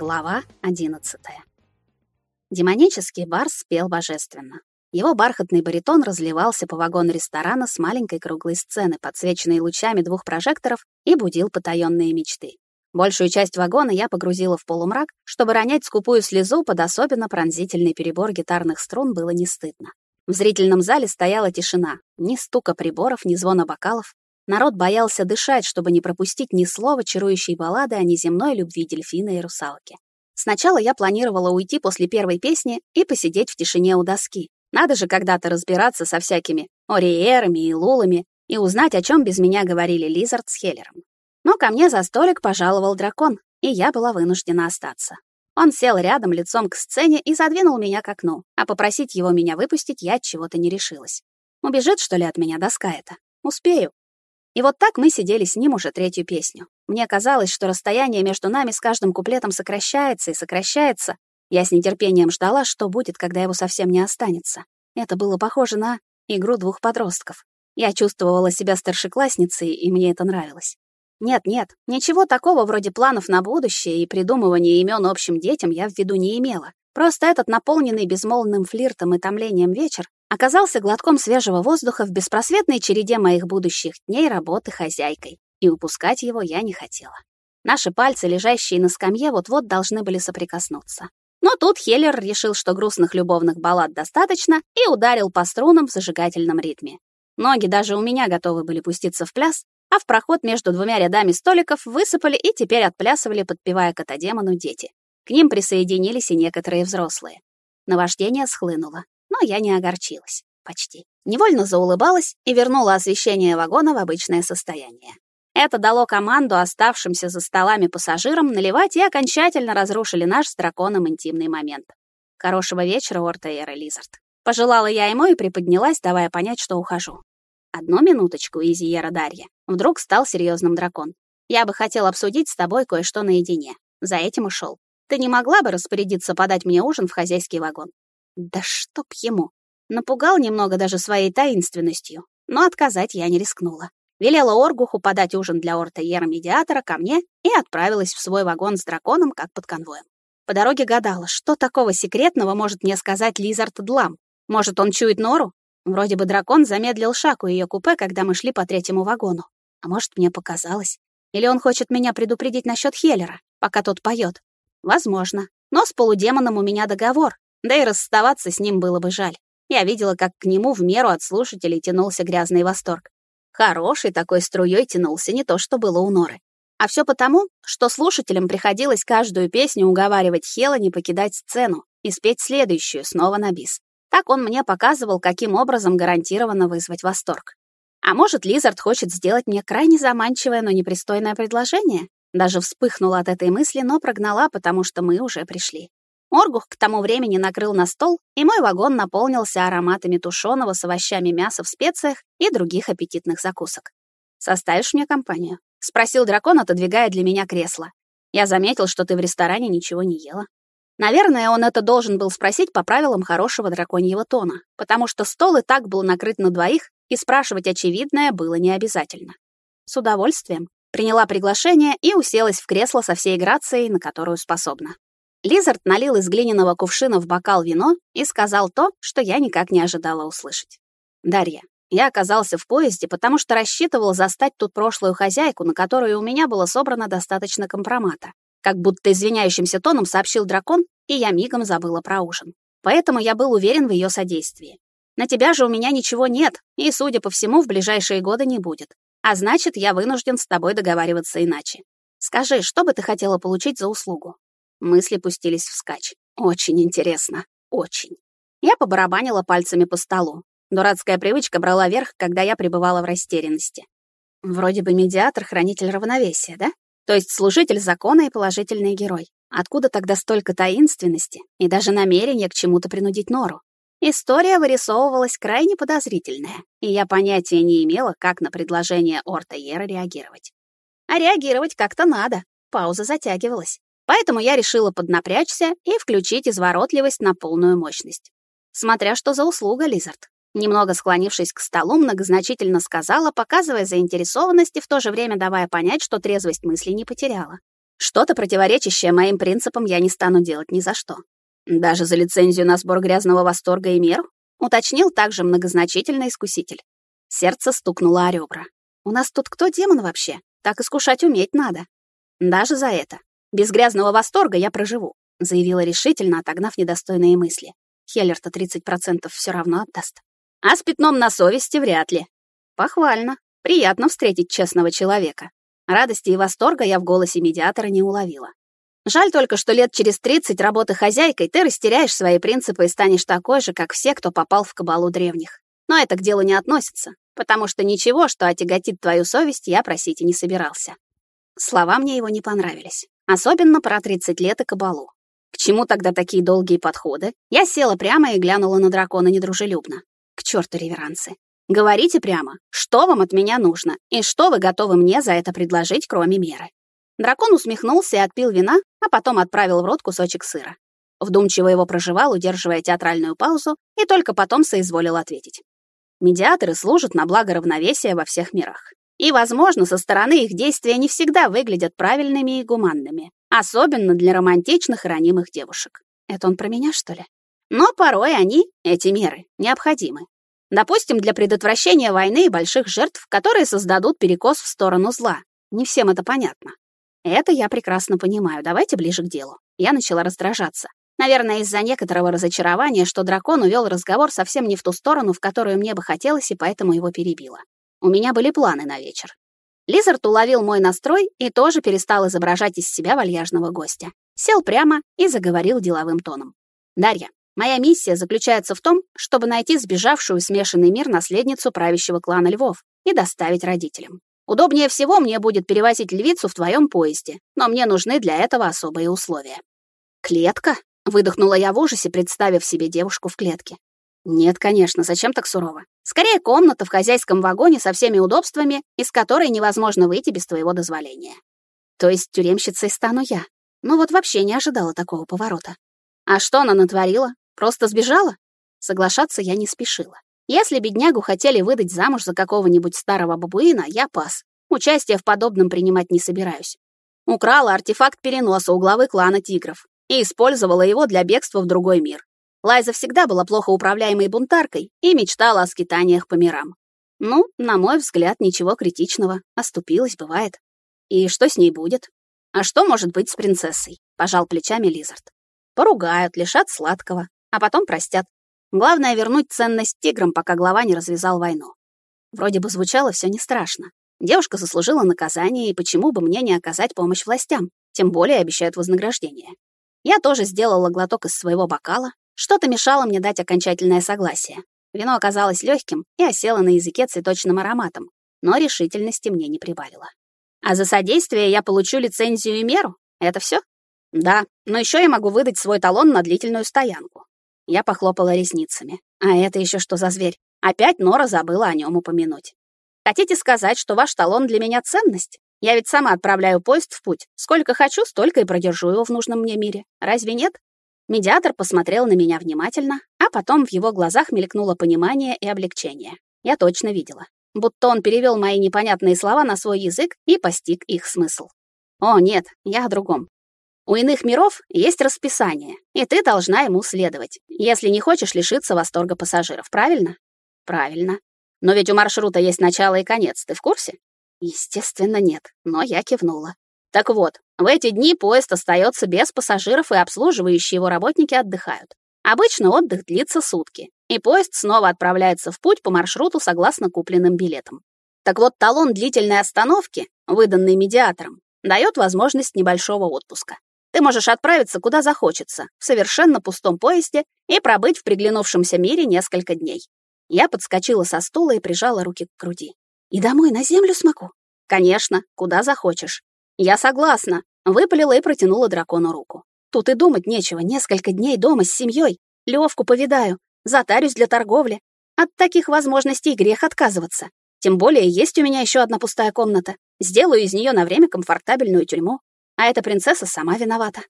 Глава 11. Демонический барс спел божественно. Его бархатный баритон разливался по вагону ресторана с маленькой круглой сцены, подсвеченной лучами двух прожекторов, и будил потаённые мечты. Большую часть вагона я погрузила в полумрак, чтобы ронять скупую слезу под особенно пронзительный перебор гитарных струн было не стыдно. В зрительном зале стояла тишина, ни стука приборов, ни звона бокалов. Народ боялся дышать, чтобы не пропустить ни слова чарующей баллады о неземной любви дельфина и русалки. Сначала я планировала уйти после первой песни и посидеть в тишине у доски. Надо же когда-то разбираться со всякими ориерами и лулами и узнать, о чем без меня говорили Лизард с Хеллером. Но ко мне за столик пожаловал дракон, и я была вынуждена остаться. Он сел рядом лицом к сцене и задвинул меня к окну, а попросить его меня выпустить я от чего-то не решилась. Убежит, что ли, от меня доска эта? Успею. И вот так мы сидели с ним уже третью песню. Мне казалось, что расстояние между нами с каждым куплетом сокращается и сокращается. Я с нетерпением ждала, что будет, когда его совсем не останется. Это было похоже на игру двух подростков. Я чувствовала себя старшеклассницей, и мне это нравилось. Нет-нет, ничего такого вроде планов на будущее и придумывания имен общим детям я в виду не имела. Просто этот наполненный безмолвным флиртом и томлением вечер оказался глотком свежего воздуха в беспросветной череде моих будущих дней работы хозяйкой, и упускать его я не хотела. Наши пальцы, лежащие на скамье, вот-вот должны были соприкоснуться. Но тут Хеллер решил, что грустных любовных баллад достаточно, и ударил по струнам в зажигательном ритме. Ноги даже у меня готовы были пуститься в пляс, а в проход между двумя рядами столиков высыпали и теперь отплясывали, подпевая котодемону дети. К ним присоединились и некоторые взрослые. Наваждение схлынуло но я не огорчилась. Почти. Невольно заулыбалась и вернула освещение вагона в обычное состояние. Это дало команду оставшимся за столами пассажирам наливать и окончательно разрушили наш с драконом интимный момент. Хорошего вечера, Ортейер и Лизард. Пожелала я ему и приподнялась, давая понять, что ухожу. Одну минуточку, Изиера Дарья. Вдруг стал серьезным дракон. Я бы хотел обсудить с тобой кое-что наедине. За этим ушел. Ты не могла бы распорядиться подать мне ужин в хозяйский вагон? Да чтоб ему. Напугал немного даже своей таинственностью, но отказать я не рискнула. Велела Оргуху подать ужин для Ортаера-медиатора ко мне и отправилась в свой вагон с драконом, как под конвоем. По дороге гадала, что такого секретного может мне сказать Лизард Длам. Может, он чует нору? Вроде бы дракон замедлил шаг у ее купе, когда мы шли по третьему вагону. А может, мне показалось? Или он хочет меня предупредить насчет Хеллера, пока тот поет? Возможно. Но с полудемоном у меня договор, да и расставаться с ним было бы жаль. Я видела, как к нему в меру от слушателей тянулся грязный восторг. Хороший такой струей тянулся, не то что было у Норы. А все потому, что слушателям приходилось каждую песню уговаривать Хела не покидать сцену и спеть следующую снова на бис. Так он мне показывал, каким образом гарантированно вызвать восторг. А может, Лизард хочет сделать мне крайне заманчивое, но непристойное предложение? Даже вспыхнула от этой мысли, но прогнала, потому что мы уже пришли. Оргух к тому времени накрыл на стол, и мой вагон наполнился ароматами тушеного с овощами мяса в специях и других аппетитных закусок. «Составишь мне компанию?» — спросил дракон, отодвигая для меня кресло. «Я заметил, что ты в ресторане ничего не ела». Наверное, он это должен был спросить по правилам хорошего драконьего тона, потому что стол и так был накрыт на двоих, и спрашивать очевидное было не обязательно. С удовольствием приняла приглашение и уселась в кресло со всей грацией, на которую способна. Лизард налил из глиняного кувшина в бокал вино и сказал то, что я никак не ожидала услышать. «Дарья, я оказался в поезде, потому что рассчитывал застать тут прошлую хозяйку, на которую у меня было собрано достаточно компромата. Как будто извиняющимся тоном сообщил дракон, и я мигом забыла про ужин. Поэтому я был уверен в ее содействии. На тебя же у меня ничего нет, и, судя по всему, в ближайшие годы не будет. А значит, я вынужден с тобой договариваться иначе. Скажи, что бы ты хотела получить за услугу? Мысли пустились вскачь. Очень интересно. Очень. Я побарабанила пальцами по столу. Дурацкая привычка брала верх, когда я пребывала в растерянности. Вроде бы медиатор — хранитель равновесия, да? То есть служитель закона и положительный герой. Откуда тогда столько таинственности и даже намерения к чему-то принудить Нору? История вырисовывалась крайне подозрительная, и я понятия не имела, как на предложение Орта Ера реагировать. А реагировать как-то надо. Пауза затягивалась. Поэтому я решила поднапрячься и включить изворотливость на полную мощность. Смотря что за услуга, Лизард. Немного склонившись к столу, многозначительно сказала, показывая заинтересованность и в то же время давая понять, что трезвость мысли не потеряла. Что-то противоречащее моим принципам я не стану делать ни за что. Даже за лицензию на сбор грязного восторга и меру? Уточнил также многозначительно искуситель. Сердце стукнуло о ребра. У нас тут кто демон вообще? Так искушать уметь надо. Даже за это. Без грязного восторга я проживу, заявила решительно, отогнав недостойные мысли. Хеллер-то 30% все равно отдаст. А с пятном на совести вряд ли. Похвально. Приятно встретить честного человека. Радости и восторга я в голосе медиатора не уловила. Жаль только, что лет через 30 работы хозяйкой ты растеряешь свои принципы и станешь такой же, как все, кто попал в кабалу древних. Но это к делу не относится, потому что ничего, что отяготит твою совесть, я просить и не собирался. Слова мне его не понравились. Особенно про 30 лет и кабалу. К чему тогда такие долгие подходы? Я села прямо и глянула на дракона недружелюбно. К черту реверансы. Говорите прямо, что вам от меня нужно и что вы готовы мне за это предложить, кроме меры. Дракон усмехнулся и отпил вина, а потом отправил в рот кусочек сыра. Вдумчиво его проживал, удерживая театральную паузу, и только потом соизволил ответить. Медиаторы служат на благо равновесия во всех мирах. И, возможно, со стороны их действия не всегда выглядят правильными и гуманными, особенно для романтичных и ранимых девушек. Это он про меня, что ли? Но порой они, эти меры, необходимы. Допустим, для предотвращения войны и больших жертв, которые создадут перекос в сторону зла. Не всем это понятно. Это я прекрасно понимаю. Давайте ближе к делу. Я начала раздражаться. Наверное, из-за некоторого разочарования, что дракон увел разговор совсем не в ту сторону, в которую мне бы хотелось, и поэтому его перебила. У меня были планы на вечер. Лизард уловил мой настрой и тоже перестал изображать из себя вальяжного гостя. Сел прямо и заговорил деловым тоном. «Дарья, моя миссия заключается в том, чтобы найти сбежавшую смешанный мир наследницу правящего клана львов и доставить родителям. Удобнее всего мне будет перевозить львицу в твоем поезде, но мне нужны для этого особые условия. Клетка? Выдохнула я в ужасе, представив себе девушку в клетке. Нет, конечно, зачем так сурово? Скорее, комната в хозяйском вагоне со всеми удобствами, из которой невозможно выйти без твоего дозволения. То есть тюремщицей стану я. Ну вот вообще не ожидала такого поворота. А что она натворила? Просто сбежала? Соглашаться я не спешила. Если беднягу хотели выдать замуж за какого-нибудь старого бабуина, я пас. Участие в подобном принимать не собираюсь. Украла артефакт переноса у главы клана тигров и использовала его для бегства в другой мир. Лайза всегда была плохо управляемой бунтаркой и мечтала о скитаниях по мирам. Ну, на мой взгляд, ничего критичного. Оступилась, бывает. И что с ней будет? А что может быть с принцессой? Пожал плечами Лизард. Поругают, лишат сладкого, а потом простят. Главное — вернуть ценность тиграм, пока глава не развязал войну. Вроде бы звучало все не страшно. Девушка заслужила наказание, и почему бы мне не оказать помощь властям? Тем более обещают вознаграждение. Я тоже сделала глоток из своего бокала. Что-то мешало мне дать окончательное согласие. Вино оказалось легким и осело на языке цветочным ароматом, но решительности мне не прибавило. А за содействие я получу лицензию и меру? Это все? Да, но еще я могу выдать свой талон на длительную стоянку. Я похлопала ресницами. А это еще что за зверь? Опять Нора забыла о нем упомянуть. Хотите сказать, что ваш талон для меня ценность? Я ведь сама отправляю поезд в путь. Сколько хочу, столько и продержу его в нужном мне мире. Разве нет? Медиатор посмотрел на меня внимательно, а потом в его глазах мелькнуло понимание и облегчение. Я точно видела. Будто он перевел мои непонятные слова на свой язык и постиг их смысл. О, нет, я о другом. У иных миров есть расписание, и ты должна ему следовать, если не хочешь лишиться восторга пассажиров, правильно? Правильно. Но ведь у маршрута есть начало и конец, ты в курсе? Естественно, нет, но я кивнула. Так вот, в эти дни поезд остается без пассажиров, и обслуживающие его работники отдыхают. Обычно отдых длится сутки, и поезд снова отправляется в путь по маршруту согласно купленным билетам. Так вот, талон длительной остановки, выданный медиатором, дает возможность небольшого отпуска. Ты можешь отправиться куда захочется, в совершенно пустом поезде и пробыть в приглянувшемся мире несколько дней. Я подскочила со стула и прижала руки к груди. И домой на землю смогу? Конечно, куда захочешь. Я согласна, выпалила и протянула дракону руку. Тут и думать нечего, несколько дней дома с семьей. Левку повидаю, затарюсь для торговли. От таких возможностей грех отказываться. Тем более есть у меня еще одна пустая комната. Сделаю из нее на время комфортабельную тюрьму. А эта принцесса сама виновата.